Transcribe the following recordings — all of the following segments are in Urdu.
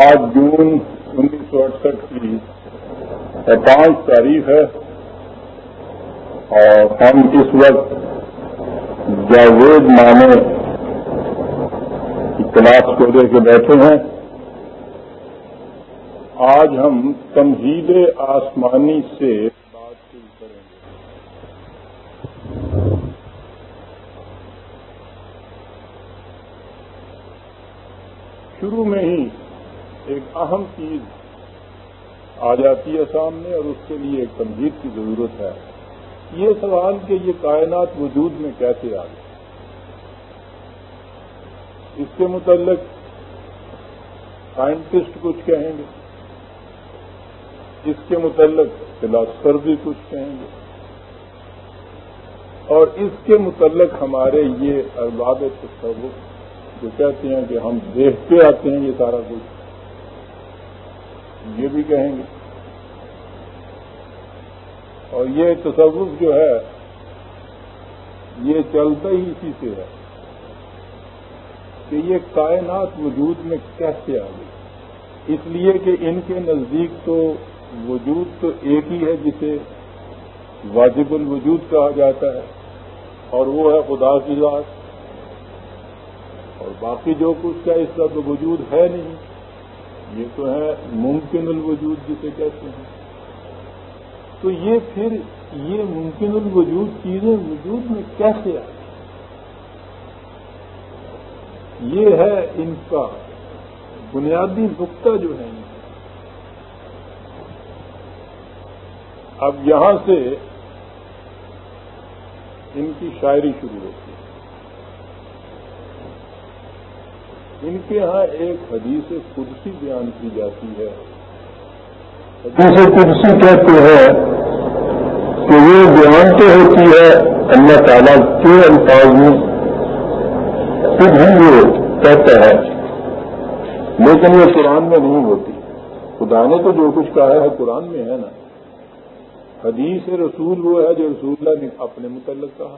آج جون انیس سو اڑسٹھ کی پانچ تاریخ ہے اور ہم اس وقت جاوید مانے کی کلاس کو دے کے بیٹھے ہیں۔ آج ہم تمہید آسمانی سے بات شروع کریں گے شروع میں ہی ایک اہم چیز آ جاتی ہے سامنے اور اس کے لیے ایک تنظیم کی ضرورت ہے۔ یہ سوال کہ یہ کائنات وجود میں کیسے آ گئی؟ اس کے متعلق سائنٹسٹ کچھ کہیں گے۔ اس کے متعلق فلاسفر بھی کچھ کہیں گے۔ اور اس کے متعلق ہمارے یہ ارباب تصور جو کہتے ہیں کہ ہم دیکھتے آتے ہیں یہ سارا کچھ، یہ بھی کہیں گے۔ اور یہ تصوف جو ہے، یہ چلتا ہی اسی سے ہے کہ یہ کائنات وجود میں کیسے آ گئی۔ اس لیے کہ ان کے نزدیک تو وجود تو ایک ہی ہے جسے واجب الوجود کہا جاتا ہے، اور وہ ہے خدا کی ذات۔ اور باقی جو کچھ کا اس کا تو وجود ہے نہیں، یہ تو ہے ممکن الوجود جسے کہتے ہیں۔ تو یہ پھر یہ ممکن الوجود چیزیں وجود میں کیسے آئی یہ ہے ان کا بنیادی نقطہ جو ہے۔ اب یہاں سے ان کی شاعری شروع ہوتی ہے۔ ان کے ہاں ایک حدیث قدسی بیان کی جاتی ہے۔ حدیث قدسی کہتے ہیں کہ یہ بیان تو ہوتی ہے اللہ تعالیٰ کے الفاظ میں خود ہی یہ کہتا ہے۔ لیکن یہ قرآن میں نہیں ہوتی۔ خدا نے تو جو کچھ کہا ہے قرآن میں ہے نا۔ حدیث رسول وہ ہے جو رسول اللہ نے اپنے متعلق کہا۔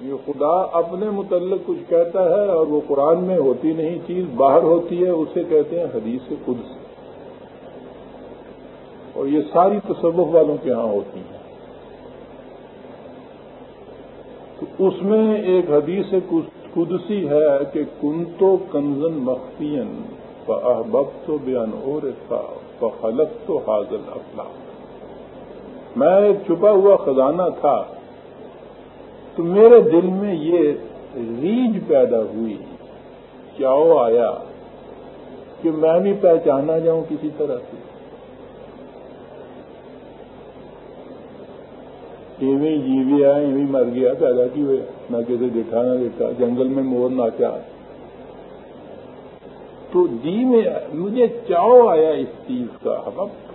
یہ خدا اپنے متعلق کچھ کہتا ہے اور وہ قرآن میں ہوتی نہیں، چیز باہر ہوتی ہے، اسے کہتے ہیں حدیث خود سے اور یہ ساری تصوف والوں کے ہاں ہوتی ہیں۔ تو اس میں ایک حدیث قدسی ہے کہ کن تو کنزن مختین بخت و بیان اور خلق تو حاضل افلا میں ایک چھپا ہوا خزانہ تھا۔ تو میرے دل میں یہ ریج پیدا ہوئی۔ چاؤ آیا؟ کہ میں بھی پہچانا جاؤں کسی طرح سے۔ ایویں جیوی آئے ایویں مر گیا، پیدا کی ہوئے۔ نہ کسی دیکھا، نہ دیکھا۔ جنگل میں مور ناچا تو جی میں، مجھے چاؤ آیا اس چیز کا حق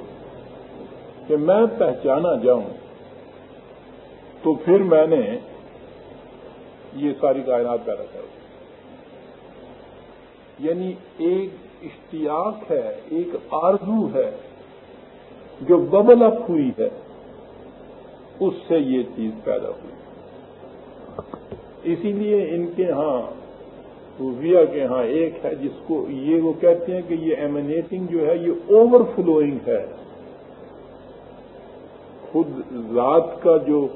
کہ میں پہچانا جاؤں۔ تو پھر میں نے یہ ساری کائنات پیدا کر یعنی ایک اشتیاق ہے، ایک آرزو ہے، جو ببل اپ ہوئی ہے۔ اس سے یہ چیز پیدا ہوئی۔ اسی لیے ان کے ہاں روبیا کے ہاں ایک ہے جس کو یہ وہ کہتے ہیں کہ یہ ایمنیٹنگ جو ہے، یہ اوور فلوئنگ ہے۔ خود ذات کا جو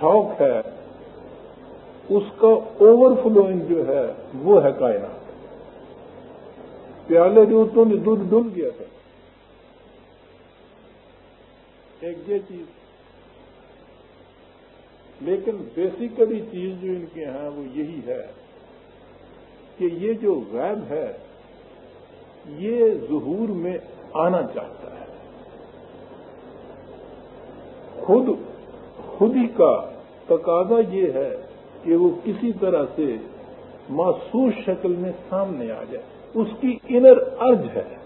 شوق ہے، اس کا اوور فلوئنگ جو ہے وہ ہے کائنات۔ پیالے جو تو دودھ ڈل گیا تھا۔ ایک یہ چیز۔ لیکن بیسیکلی چیز جو ان کے ہیں وہ یہی ہے کہ یہ جو غیب ہے، یہ ظہور میں آنا چاہتا ہے۔ خود خود ہی کا تقاضا یہ ہے کہ وہ کسی طرح سے محسوس شکل میں سامنے آ جائے۔ اس کی انر ارج ہے۔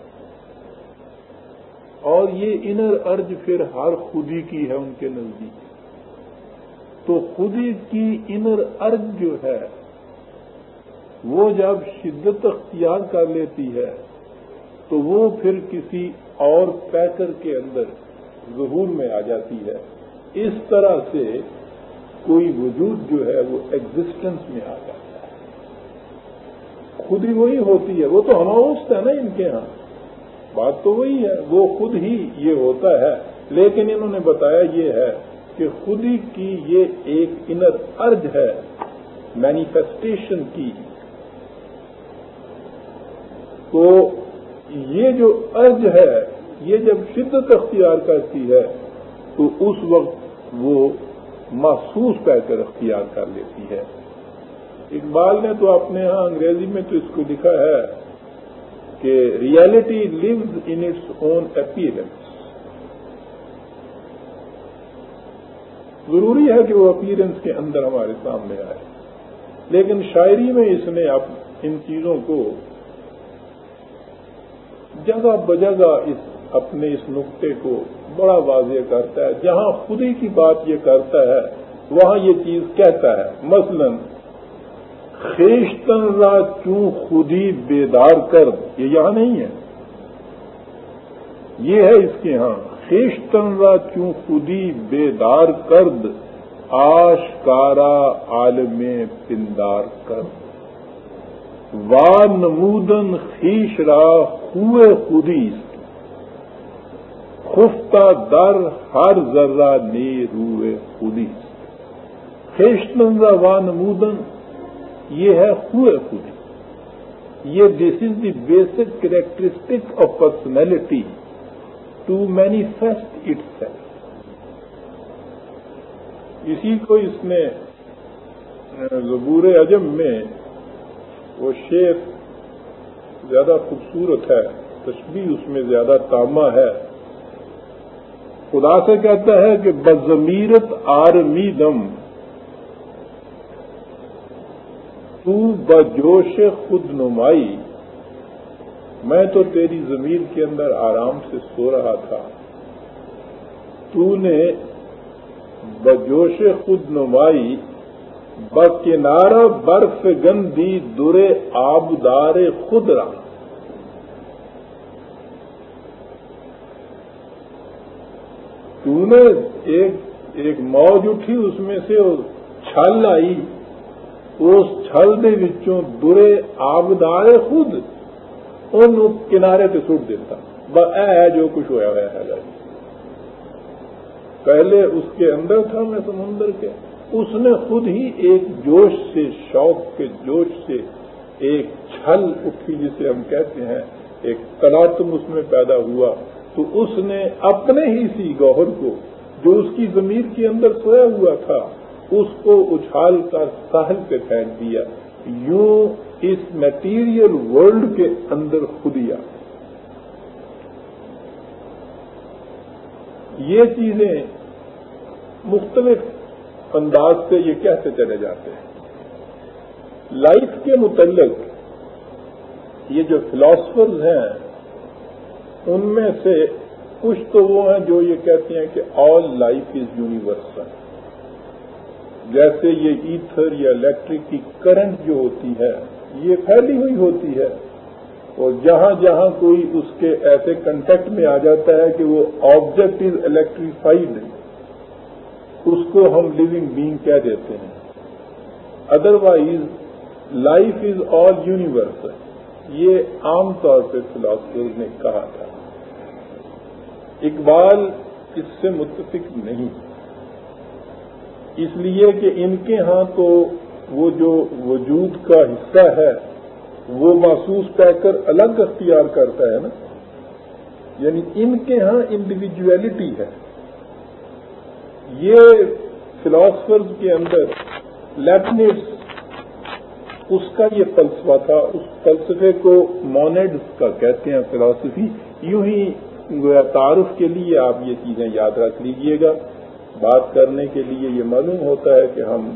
اور یہ انر ارج پھر ہر خودی کی ہے ان کے نزدیک۔ تو خودی کی انر ارج جو ہے، وہ جب شدت اختیار کر لیتی ہے، تو وہ پھر کسی اور پیکر کے اندر ظہور میں آ جاتی ہے۔ اس طرح سے کوئی وجود جو ہے، وہ ایگزسٹنس میں آ جاتا ہے۔ خود ہی وہی ہوتی ہے، وہ تو ہماؤست ہے نا ان کے ہاں۔ بات تو وہی ہے، وہ خود ہی یہ ہوتا ہے۔ لیکن انہوں نے بتایا یہ ہے کہ خود ہی کی یہ ایک انر ارج ہے مینیفیسٹیشن کی۔ تو یہ جو ارج ہے، یہ جب شدت اختیار کرتی ہے، تو اس وقت وہ محسوس کر کر اختیار کر لیتی ہے۔ اقبال نے تو اپنے ہاں انگریزی میں تو اس کو لکھا ہے کہ reality lives in its own appearance ضروری ہے کہ وہ اپیرنس کے اندر ہمارے سامنے آئے، لیکن شاعری میں اس نے اب ان چیزوں کو جگہ بجگہ اس اپنے اس نقطے کو بڑا واضح کرتا ہے۔ جہاں خودی کی بات یہ کرتا ہے، وہاں یہ چیز کہتا ہے، مثلا خیشتن را چوں خودی بیدار کر؟ یہ یہاں نہیں ہے۔ یہ ہے اس کے ہاں خیشتن را چوں خودی بیدار کرد آشکارا عالم پندار کرد وا نمودن خیش را خوئے خودی خفتہ در ہر ذرہ نے روئے خودی خیشتن را وا نمودن یہ ہے خوئے خودی یہ this is the basic characteristic of personality to manifest itself اسی کو اس نے زبور اجم میں وہ شیر زیادہ خوبصورت ہے، تشبیح اس میں زیادہ تامہ ہے۔ خدا سے کہتا ہے کہ بزمیرت آرمی دم۔ تو بجوش خود نمائی میں تو تیری زمین کے اندر آرام سے سو رہا تھا۔ تو نے بجوش خود نمائی بکنارہ برف گندی درے آبدار خود رہا تو نے ایک ایک موج اٹھی اس میں سے چھل آئی۔ اس چھل دے وچوں درے آبدار خود ان کنارے پہ سٹ دیتا۔ اے جو کچھ ہوا ہوا ہے پہلے اس کے اندر تھا میں سمندر کے۔ اس نے خود ہی ایک جوش سے شوق کے جوش سے ایک چھل اٹھی جسے ہم کہتے ہیں، ایک تلاتم اس میں پیدا ہوا۔ تو اس نے اپنے ہی سی گوہر کو جو اس کی زمین کے اندر سویا ہوا تھا اس کو اچھال کر ساحل پہ پھینک دیا۔ یوں اس میٹیریل ورلڈ کے اندر خودیا یہ چیزیں مختلف انداز سے یہ کہتے چلے جاتے ہیں؟ لائف کے متعلق یہ جو فلاسفرز ہیں، ان میں سے کچھ تو وہ ہیں جو یہ کہتے ہیں کہ آل لائف از یونیورسل جیسے یہ ایتھر یا الیکٹرک کی کرنٹ جو ہوتی ہے، یہ پھیلی ہوئی ہوتی ہے۔ اور جہاں جہاں کوئی اس کے ایسے کنٹیکٹ میں آ جاتا ہے کہ وہ آبجیکٹ از الیکٹریفائڈ اس کو ہم لیونگ بینگ کہہ دیتے ہیں۔ Otherwise life is all universal یہ عام طور پہ فلاسفر نے کہا تھا۔ اقبال اس سے متفق نہیں۔ اس لیے کہ ان کے ہاں تو وہ جو وجود کا حصہ ہے، وہ محسوس کر کر الگ اختیار کرتا ہے نا۔ یعنی ان کے ہاں انڈیویجویلٹی ہے۔ یہ فلاسفرز کے اندر لیبنیٹس اس کا یہ فلسفہ تھا، اس فلسفے کو مونیڈ کا کہتے ہیں فلاسفی یوں ہی تعارف کے لیے آپ یہ چیزیں یاد رکھ لیجیے گا۔ بات کرنے کے لیے یہ معلوم ہوتا ہے کہ ہم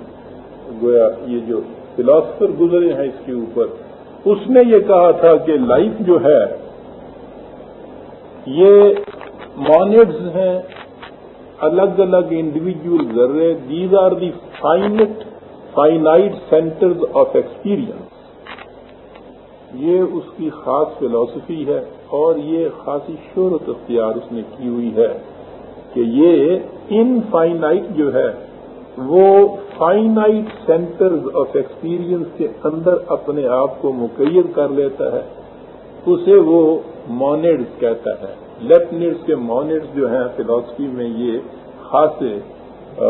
گویا یہ جو فلاسفر گزرے ہیں اس کے اوپر، اس نے یہ کہا تھا کہ لائف جو ہے، یہ مانڈز ہیں، الگ الگ انڈیویجل ذرے these are the finite finite centres of experience یہ اس کی خاص فلاسفی ہے اور یہ خاصی شہرت اختیار اس نے کی ہوئی ہے۔ کہ یہ ان فائنائٹ جو ہے، وہ فائنائٹ سینٹرز آف ایکسپیرئنس کے اندر اپنے آپ کو مقید کر لیتا ہے، اسے وہ مونڈز کہتا ہے۔ لیفٹنٹس کے مونڈز جو ہیں فلاسفی میں یہ خاصے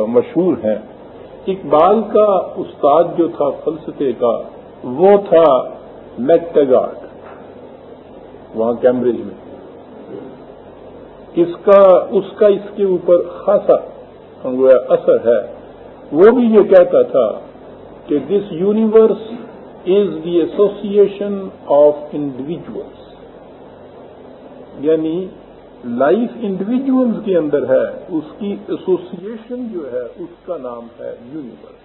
مشہور ہیں۔ اقبال کا استاد جو تھا فلسفے کا، وہ تھا میکٹگارڈ وہاں کیمبرج میں۔ اس کا اس کا اس کے اوپر خاصا اثر ہے۔ وہ بھی یہ کہتا تھا کہ this universe is the association of individuals یعنی لائف انڈیویجلس کے اندر ہے، اس کی ایسوسیشن جو ہے، اس کا نام ہے یونیورس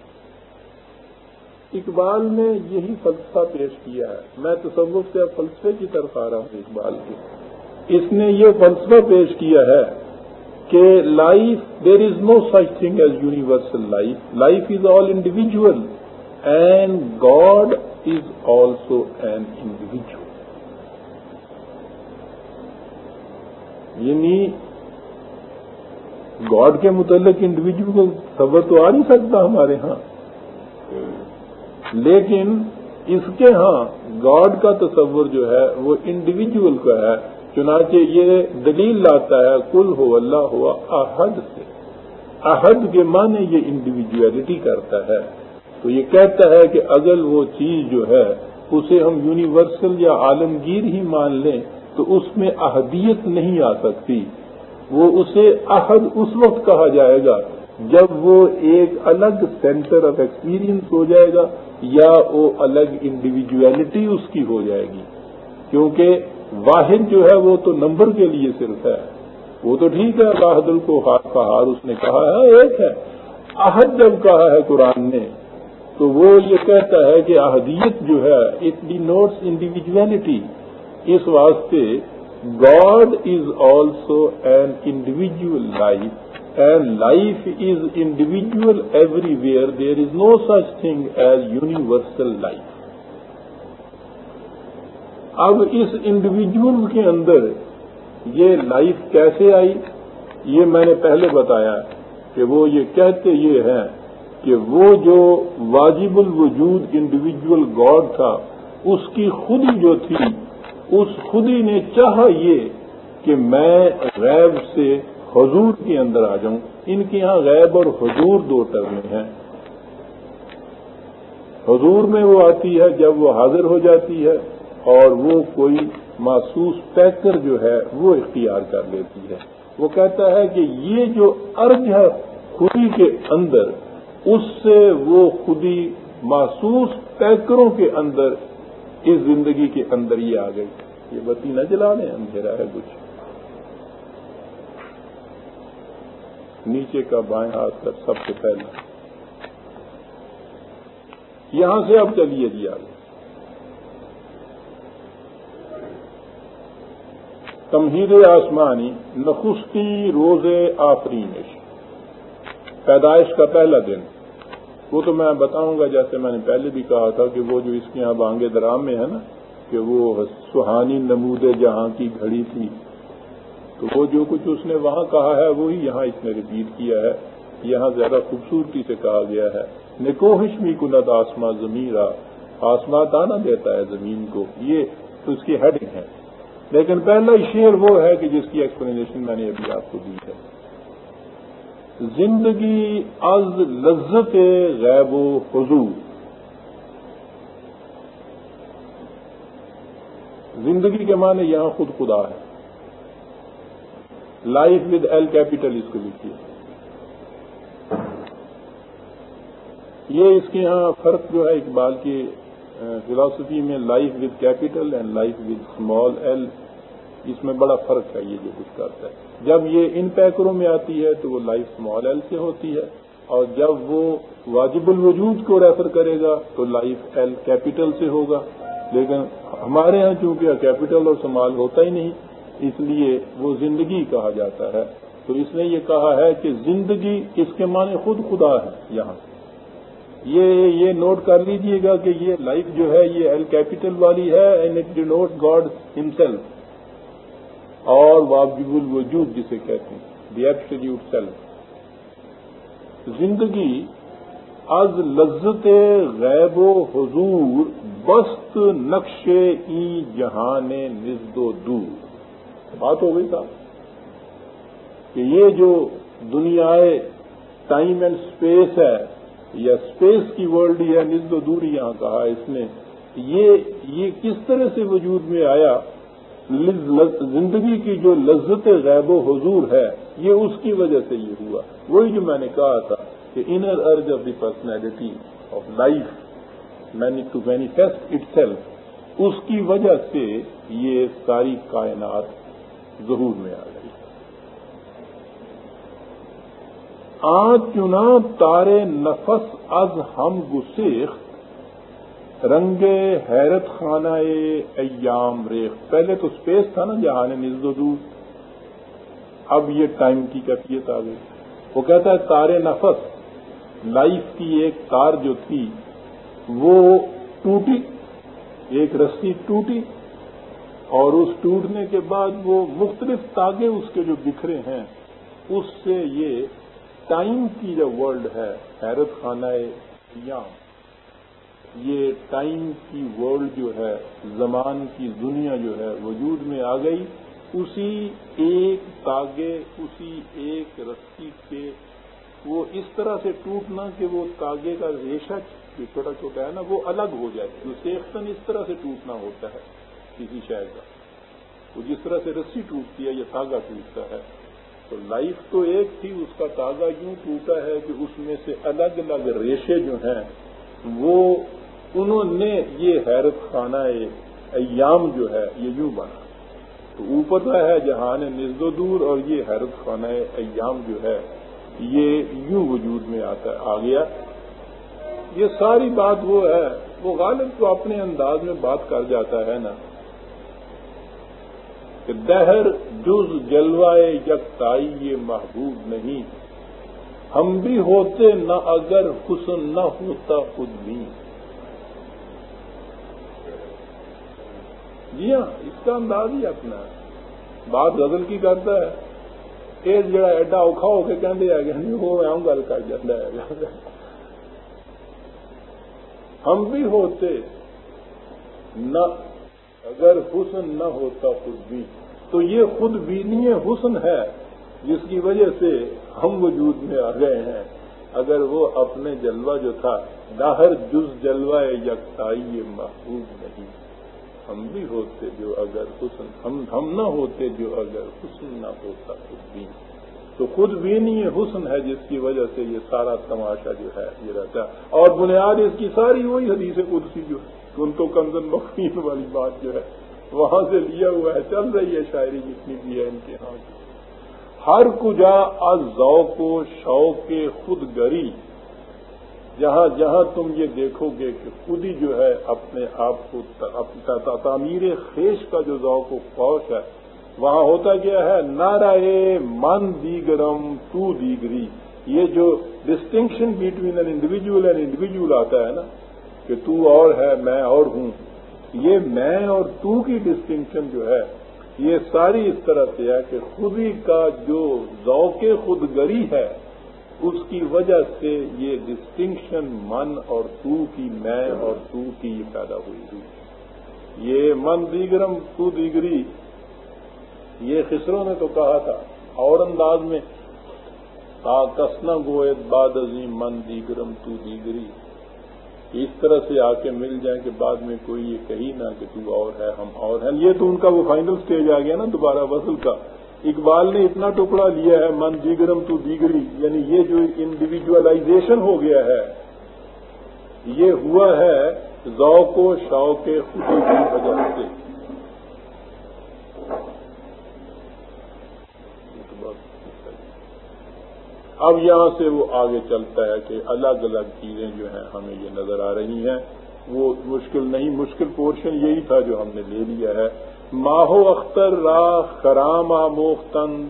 اقبال نے یہی فلسفہ پیش کیا ہے۔ میں تصور سے اب فلسفے کی طرف آ رہا ہوں اقبال کے۔ اس نے یہ فلسفہ پیش کیا ہے کہ life there is no such thing as universal life life is all individual and God is also an individual یعنی گاڈ کے متعلق انڈیویجل کو خبر تو آ نہیں سکتا ہمارے ہاں۔ لیکن اس کے ہاں گاڈ کا تصور جو ہے وہ انڈیویجل کا ہے۔ چنانچہ یہ دلیل لاتا ہے کل ہو اللہ ہوا احد سے۔ احد کے معنی یہ انڈیویجویلٹی کرتا ہے۔ تو یہ کہتا ہے کہ اگر وہ چیز جو ہے، اسے ہم یونیورسل یا عالمگیر ہی مان لیں، تو اس میں احدیت نہیں آ سکتی۔ وہ اسے عہد اس وقت کہا جائے گا جب وہ ایک الگ سینٹر آف ایکسپیرئنس ہو جائے گا یا وہ الگ انڈیویجویلٹی اس کی ہو جائے گی۔ کیونکہ واحد جو ہے وہ تو نمبر کے لیے صرف ہے۔ وہ تو ٹھیک ہے، اللہ کو ہاتھ کا ہار اس نے کہا ہے ہاں، ایک ہے۔ عہد جب کہا ہے قرآن نے، تو وہ یہ کہتا ہے کہ احدیت جو ہے اٹ ڈی نوٹس انڈیویجویلٹی اس واسطے God is also an individual life and life is individual everywhere there is no such thing as universal life اب اس انڈیویجل کے اندر یہ لائف کیسے آئی؟ یہ میں نے پہلے بتایا کہ وہ یہ کہتے یہ ہیں کہ وہ جو واجب الوجود انڈیویجل گاڈ تھا، اس کی خود ہی جو تھی، اس خودی نے چاہا یہ کہ میں غیب سے حضور کے اندر آ جاؤں۔ ان کے یہاں غیب اور حضور دو ٹرمیں ہیں۔ حضور میں وہ آتی ہے جب وہ حاضر ہو جاتی ہے۔ اور وہ کوئی محسوس پیکر جو ہے وہ اختیار کر لیتی ہے۔ وہ کہتا ہے کہ یہ جو ارج ہے خودی کے اندر، اس سے وہ خودی محسوس پیکروں کے اندر اس زندگی کے اندر ہی آ گئی۔ یہ بتی نہ جلا دیں اندھیرا ہے کچھ۔ نیچے کا بائیں ہاتھ کا سب سے پہلا۔ یہاں سے اب چلیے جی آگے۔ تمہید آسمانی، نخستی روز آفرینش۔ پیدائش کا پہلا دن۔ وہ تو میں بتاؤں گا، جیسے میں نے پہلے بھی کہا تھا کہ وہ جو اس کے یہاں بانگے درام میں ہے نا، کہ وہ سہانی نمود جہاں کی گھڑی تھی۔ تو وہ جو کچھ اس نے وہاں کہا ہے، وہی یہاں اس نے ریپیٹ کیا ہے۔ یہاں زیادہ خوبصورتی سے کہا گیا ہے۔ نکوہش می کنت آسما زمین آسما تانا دیتا ہے زمین کو۔ یہ تو اس کی ہیڈنگ ہے۔ لیکن پہلا شعر وہ ہے کہ جس کی ایکسپلینیشن میں نے ابھی آپ کو دی ہے۔ زندگی از لذت غیب و حضور زندگی کے معنی یہاں خود خدا ہے۔ لائف ود ایل کیپیٹل اس کو لکھیے۔ یہ اس کے یہاں فرق جو ہے اقبال کی فلاسفی میں life with capital and life with small L اس میں بڑا فرق ہے یہ جو کچھ کرتا ہے۔ جب یہ ان پیکروں میں آتی ہے تو وہ لائف اسمال ایل سے ہوتی ہے۔ اور جب وہ واجب الوجود کو ریفر کرے گا تو لائف ایل کیپیٹل سے ہوگا۔ لیکن ہمارے ہاں چونکہ کیپٹل اور سمال ہوتا ہی نہیں، اس لیے وہ زندگی کہا جاتا ہے۔ تو اس نے یہ کہا ہے کہ زندگی اس کے معنی؟ خود خدا ہے، یہاں۔ یہ یہ نوٹ کر لیجیے گا کہ یہ لائف جو ہے یہ ایل کیپیٹل والی ہے and it denote God himself اور واجب الوجود جسے کہتے ہیں دی ایبسلیوٹ سیلف زندگی از لذت غیب و حضور بست نقش ای جہان نزد و دور. بات ہو گئی تھا کہ یہ جو دنیا ٹائم اینڈ اسپیس ہے یا اسپیس کی ورلڈ یا نزد و دور یہاں کہا اس نے یہ یہ کس طرح سے وجود میں آیا؟ زندگی کی جو لذت غیب و حضور ہے، یہ اس کی وجہ سے یہ ہوا۔ وہی جو میں نے کہا تھا کہ inner urge of the personality of life many to manifest itself اس کی وجہ سے یہ ساری کائنات ظہور میں آ گئی آ چنا تارے نفس از ہم گسیخ رنگ حیرت خانہ ایام ریخ پہلے تو اسپیس تھا نا، جہاں نزد و دور۔ اب یہ ٹائم کی کیفیت آ گئی۔ وہ کہتا ہے، تارے نفس، لائف کی ایک تار جو تھی، وہ ٹوٹی۔ ایک رسی ٹوٹی۔ اور اس ٹوٹنے کے بعد وہ مختلف تاگے اس کے جو بکھرے ہیں، اس سے یہ ٹائم کی جو ورلڈ ہے، حیرت خانہ ایام یہ ٹائم کی ورلڈ جو ہے، زمان کی دنیا جو ہے، وجود میں آ گئی۔ اسی ایک تاگے، اسی ایک رسی کے وہ اس طرح سے ٹوٹنا کہ وہ تاگے کا ریشہ جو چھوٹا چھوٹا ہے نا، وہ الگ ہو جائے۔ جو سیختن اس طرح سے ٹوٹنا ہوتا ہے کسی شہر کا۔ وہ جس طرح سے رسی ٹوٹتی ہے یا تاگا ٹوٹتا ہے۔ تو لائف تو ایک تھی، اس کا تاگا یوں ٹوٹا ہے کہ اس میں سے الگ الگ ریشے جو ہیں، وہ انہوں نے یہ حیرت خانہ ایام جو ہے، یہ یوں بنا۔ تو اوپر کا ہے جہان نزد و دور اور یہ حیرت خانہ ایام جو ہے، یہ یوں وجود میں آتا، آ گیا۔ یہ ساری بات وہ ہے، وہ غالب تو اپنے انداز میں بات کر جاتا ہے نا، کہ دہر جز جلوائے یکتائی یہ محبوب نہیں۔ ہم بھی ہوتے نہ اگر حسن نہ ہوتا خود بھی۔ جی ہاں اس کا انداز ہی اپنا ہے۔ بات غزل کی کرتا ہے۔ ایک جڑا ایڈا اوکھا ہو کے کہتے ہیں کہ وہ میں گل کر جاتا ہم بھی ہوتے نہ، اگر حسن نہ ہوتا خود بھی۔ تو یہ خود بھی نہیں حسن ہے جس کی وجہ سے ہم وجود میں آ گئے ہیں۔ اگر وہ اپنے جلوہ جو تھا داہر جز جلوہ یکتائی یہ محبوب نہیں۔ ہم بھی ہوتے جو اگر حسن، ہم ہم نہ ہوتے جو اگر حسن نہ ہوتا خود بھی۔ تو خود بھی نہیں حسن ہے جس کی وجہ سے یہ سارا تماشا جو ہے، یہ رہتا۔ ہے اور بنیاد اس کی ساری وہی حدیث قدسی جو ہے ان تو کنزن مخین والی بات جو ہے۔ وہاں سے لیا ہوا ہے۔ چل رہی ہے شاعری جتنی بھی ہے ان کے ہاں۔ ہر کجا از ذوق و شوق خود گری۔ جہاں جہاں تم یہ دیکھو گے کہ خود ہی جو ہے اپنے آپ کو تعمیر خیش کا جو ذوق و خوش ہے، وہاں ہوتا کیا ہے نارا من دیگرم تو دیگری۔ یہ جو distinction between an individual and individual آتا ہے نا، کہ تو اور ہے، میں اور ہوں۔ یہ میں اور تو کی ڈسٹنکشن جو ہے، یہ ساری اس طرح سے ہے کہ خود ہی کا جو ذوق خود گری ہے، اس کی وجہ سے یہ ڈسٹنکشن من اور تو کی میں اور تو کی یہ پیدا ہوئی ہوئی یہ من دیگرم، تو دیگری، یہ خسروں نے تو کہا تھا۔ اور انداز میں کسنا گوئت باد عظیم من دیگرم، تو دیگری۔ اس طرح سے آ کے مل جائیں کہ بعد میں کوئی یہ کہی نہ کہ تو اور ہے، ہم اور ہیں۔ یہ تو ان کا وہ فائنل سٹیج آ گیا نا دوبارہ وصل کا۔ اقبال نے اتنا ٹکڑا لیا ہے، من دیگرم تو دیگری یعنی یہ جو انڈیویجلائزیشن ہو گیا ہے، یہ ہوا ہے ذوق و شوق خوشی کی وجہ سے اب یہاں سے وہ آگے چلتا ہے کہ الگ الگ چیزیں جو ہیں ہمیں یہ نظر آ رہی ہیں۔ وہ مشکل نہیں، مشکل پورشن یہی تھا جو ہم نے لے لیا ہے۔ ماہو اختر را خرام آموختند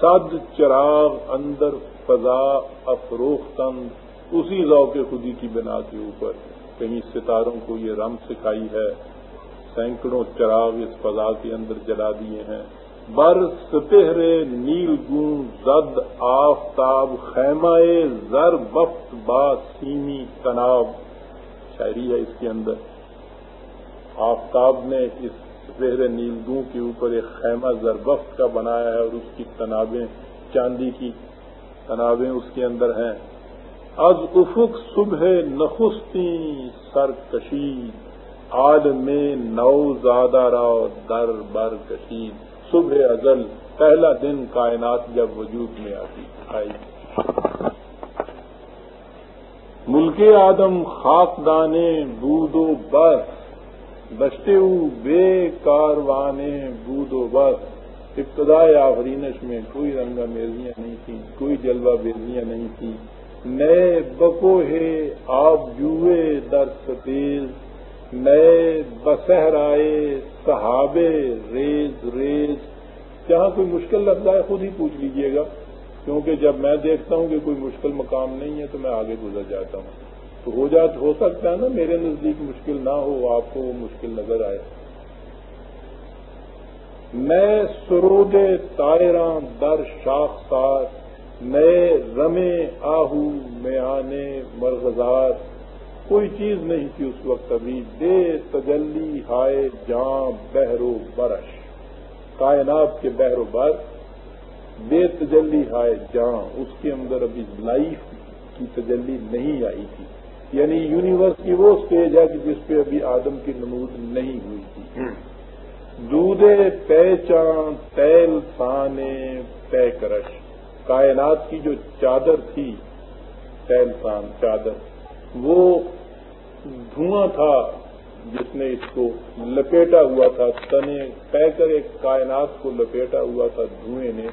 صد چراغ اندر فضا افروختند اسی ذوق خودی کی بنا کے اوپر کہیں ستاروں کو یہ رم سکھائی ہے۔ سینکڑوں چراغ اس فضا کے اندر جلا دیے ہیں۔ بر ستہر نیل گوں زد آفتاب خیمہ زر بفت با سیمی تناب۔ شاعری ہے اس کے اندر۔ آفتاب نے اس ستہر نیل گوں کے اوپر ایک خیمہ زربفت کا بنایا ہے اور اس کی تنابیں، چاندی کی تنابیں اس کے اندر ہیں۔ از افق صبح نخستی سر کشید آد میں نو زادہ را در بر کشید صبح ازل، پہلا دن کائنات جب وجود میں آتی، آئی۔ ملک آدم خاک دانے بود و بس بچتے بے کاروانے بود و بس ابتدائے آفرینش میں کوئی رنگا میزیاں نہیں تھیں، کوئی جلوہ بیزیاں نہیں تھیں۔ نئے بکو ہے آپ جوئے در ستیز نئے بسہرائے صحابے ریز ریز، جہاں کوئی مشکل لگتا ہے خود ہی پوچھ لیجیے گا، کیونکہ جب میں دیکھتا ہوں کہ کوئی مشکل مقام نہیں ہے تو میں آگے گزر جاتا ہوں۔ تو ہو جا، ہو سکتا ہے نا میرے نزدیک مشکل نہ ہو، آپ کو وہ مشکل نظر آئے۔ نئے سرود تائراں در شاخ سات نئے رمے آہو میانے مرغزار۔ کوئی چیز نہیں تھی اس وقت ابھی۔ بے تجلی ہائے جاں بہرو برش۔ کائنات کے بہر و بر۔ بے تجلی ہائے جاں۔ اس کے اندر ابھی لائف کی تجلی نہیں آئی تھی۔ یعنی یونیورس کی وہ اسٹیج ہے کہ جس پہ ابھی آدم کی نمود نہیں ہوئی تھی۔ دودے پہچان تیل سانے پے کرش۔ کائنات کی جو چادر تھی تیل سان چادر۔ وہ دھواں تھا جس نے اس کو لپیٹا ہوا تھا، تنے پہ کر ایک کائنات کو لپیٹا ہوا تھا دھوئیں نے۔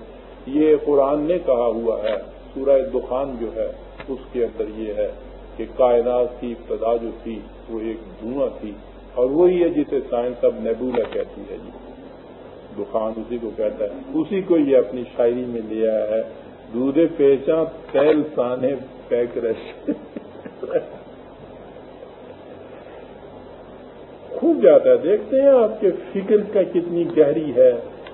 یہ قرآن نے کہا ہوا ہے، سورہ دخان جو ہے، اس کے اندر یہ ہے کہ کائنات کی ابتدا جو تھی، وہ ایک دھواں تھی۔ اور وہی ہے جسے سائنس اب نیبولا کہتی ہے جی۔ دخان اسی کو کہتا ہے۔ اسی کو یہ اپنی شاعری میں لیا ہے۔ دودھ پیچا تیل سانے پیک رش خوب جاتا ہے۔ دیکھتے ہیں آپ کے فکر کا کتنی گہری ہے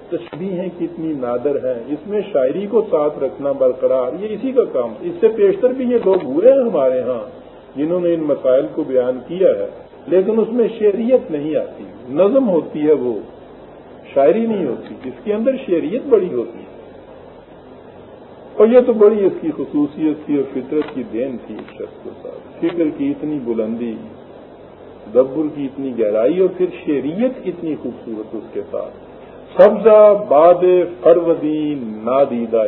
تشبیہیں کتنی نادر ہیں۔ اس میں شاعری کو ساتھ رکھنا برقرار، یہ اسی کا کام۔ اس سے پیشتر بھی یہ لوگ ہوئے ہیں ہمارے ہاں جنہوں نے ان مسائل کو بیان کیا ہے۔ لیکن اس میں شعریت نہیں آتی۔ نظم ہوتی ہے وہ، شاعری نہیں ہوتی۔ جس کے اندر شعریت بڑی ہوتی ہے۔ اور یہ تو بڑی اس کی خصوصیت تھی اور فطرت کی دین تھی اس شخص کے ساتھ۔ فکر کی اتنی بلندی دبر کی اتنی گہرائی اور پھر شعریت اتنی خوبصورت اس کے ساتھ۔ سبزہ، باد فروی نادیدہ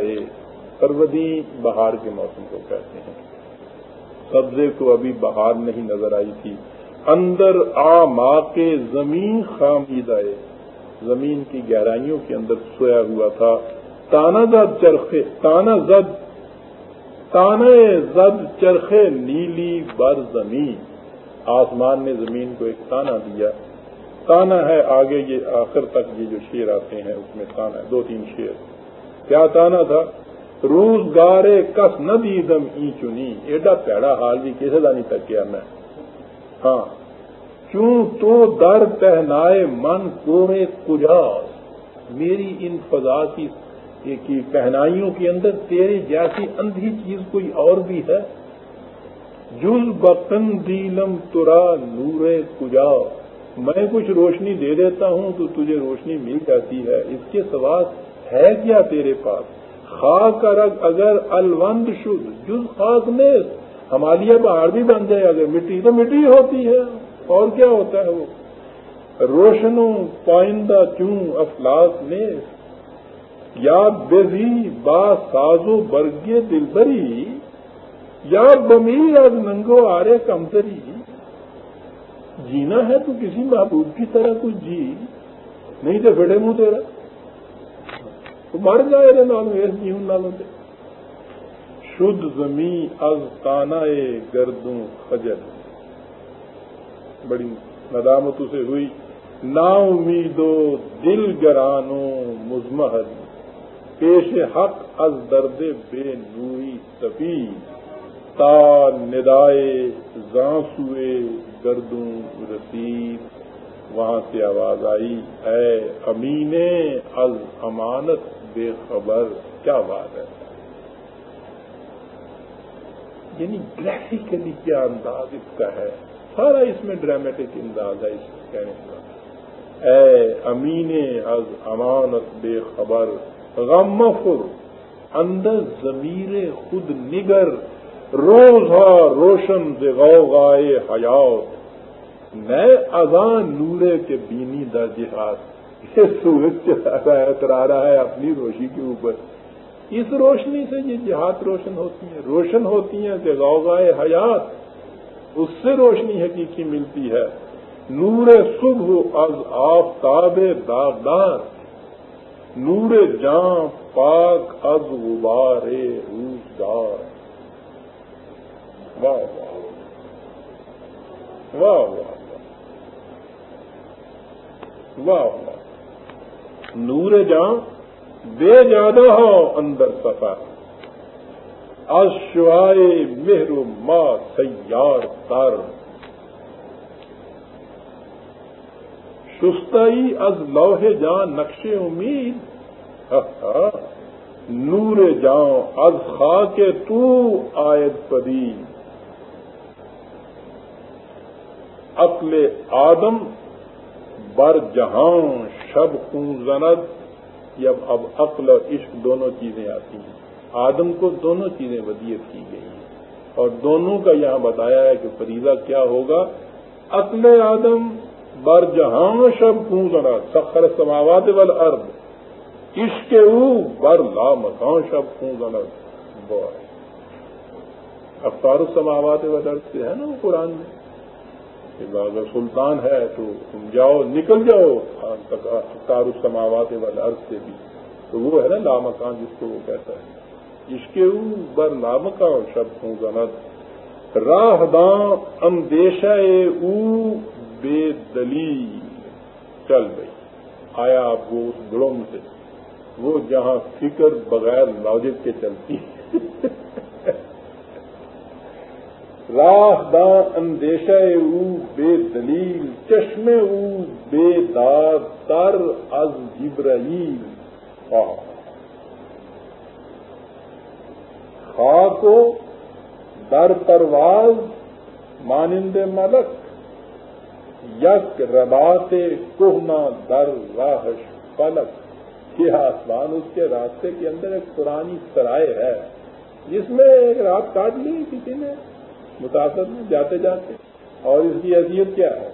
فروی بہار کے موسم کو کہتے ہیں۔ سبزے کو ابھی بہار نہیں نظر آئی تھی۔ اندر آ ماں کے زمین خامیدہ زمین کی گہرائیوں کے اندر سویا ہوا تھا۔ تانا زد چرخے، تانا زد تانا زد چرخے نیلی بر زمین۔ آسمان نے زمین کو ایک تانا دیا۔ تانا ہے آگے یہ آخر تک یہ جو شیر آتے ہیں، اس میں تانا ہے، دو تین شیر۔ کیا تانا تھا؟ روزگار کس نہ دیدم ای چنی ایڈا پیڑا حال جی، بھی کسی کا نہیں تک کیا میں؟ ہاں۔ کیوں تو در پہنائے من کوڑے کجاس؟ میری ان فضا کی پہنائیوں کے اندر تیرے جیسی اندھی چیز کوئی اور بھی ہے۔ جز بقن دیلم ترا نور کجا۔ میں کچھ روشنی دے دیتا ہوں تو تجھے روشنی مل جاتی ہے۔ اس کے سوا ہے کیا تیرے پاس؟ خاک رگ اگر الوند شد، جز خاک نے ہمالیہ پہاڑ بھی بن جائے، اگر مٹی تو مٹی ہوتی ہے۔ اور کیا ہوتا ہے وہ؟ روشنوں، پائندہ کیوں افلاس نے یا بے با سازو برگے دل بری یا بمی از ننگو آرے کمتری۔ جینا ہے تو کسی محبوب کی طرح کچھ جی نہیں تو بڑے منہ تیرا۔ تو مر جائے رہے نالوں ایس جیون نالوں سے شدھ زمین از تانا گردوں خجل۔ بڑی ندامت اسے ہوئی۔ نا امیدو دل گرانو مزمحل۔ پیش حق از درد بے نوری تبی تا ندائے زانسوئے گردوں رسید وہاں سے آواز آئی، اے امین، از امانت بے خبر، کیا بات ہے؟ یعنی گرافکلی کیا انداز اس کا ہے؟ سارا اس میں ڈرامیٹک انداز ہے، اس کہنے کا اے امین، از امانت بے خبر غم فر اندر ضمیر خود نگر روز روشن دغو گائے حیات۔ نئے اذان نورے کے بینی درج ہاتھ یہ سورج چلا رہا ہے اترا رہا ہے اپنی روشنی کے اوپر۔ اس روشنی سے یہ جہاد روشن ہوتی ہیں، روشن ہوتی ہیں کہ گائے حیات۔ اس سے روشنی حقیقی ملتی ہے۔ نور صبح از آفتاب داغدار نور جان پاک از غبار روزگار واہ واہ واہ۔ واہ واہ نور جاں بے جادہ ہو اندر سفر۔ اشوائے مہر ما سیار تر۔ سستائی از لوہے جان نقش امید۔ نور جاؤ از خا کے تو آیت پدی۔ عقل آدم بر جہاں، شب خون زند یا اب عقل اور عشق دونوں چیزیں آتی ہیں۔ آدم کو دونوں چیزیں ودیت کی گئی ہیں۔ اور دونوں کا یہاں بتایا ہے کہ فریضہ کیا ہوگا؟ عقل آدم بر جہاں، شب خون زند، سخر سماوات وال ارد عشق او بر لا مکان شب خون زند افطار السماوات وال سے ہے نا وہ قرآن میں؟ اگر سلطان ہے تو تم جاؤ، نکل جاؤ۔ تار السماوات والے عرض سے بھی۔ تو وہ ہے نا لامکان جس کو وہ کہتا ہے۔ اس کے اوپر لامکان شب ہوں غلط راہ داں اندیشہ او بے دلی چل گئی آیا آپ کو اس گڑوں سے۔ وہ جہاں فکر بغیر لاجک کے چلتی راہ داں اندیشہ او، بے دلیل چشمے او، بے دار تر از جبرائیل۔ خاکو در پرواز مانند ملک، یک ربات کوہنا در راہش پلک یہ آسمان اس کے راستے کے اندر ایک پرانی سرائے ہے۔ جس میں ایک رات کاٹ لی کسی نے، متاثر میں جاتے جاتے۔ اور اس کی حیثیت کیا ہے؟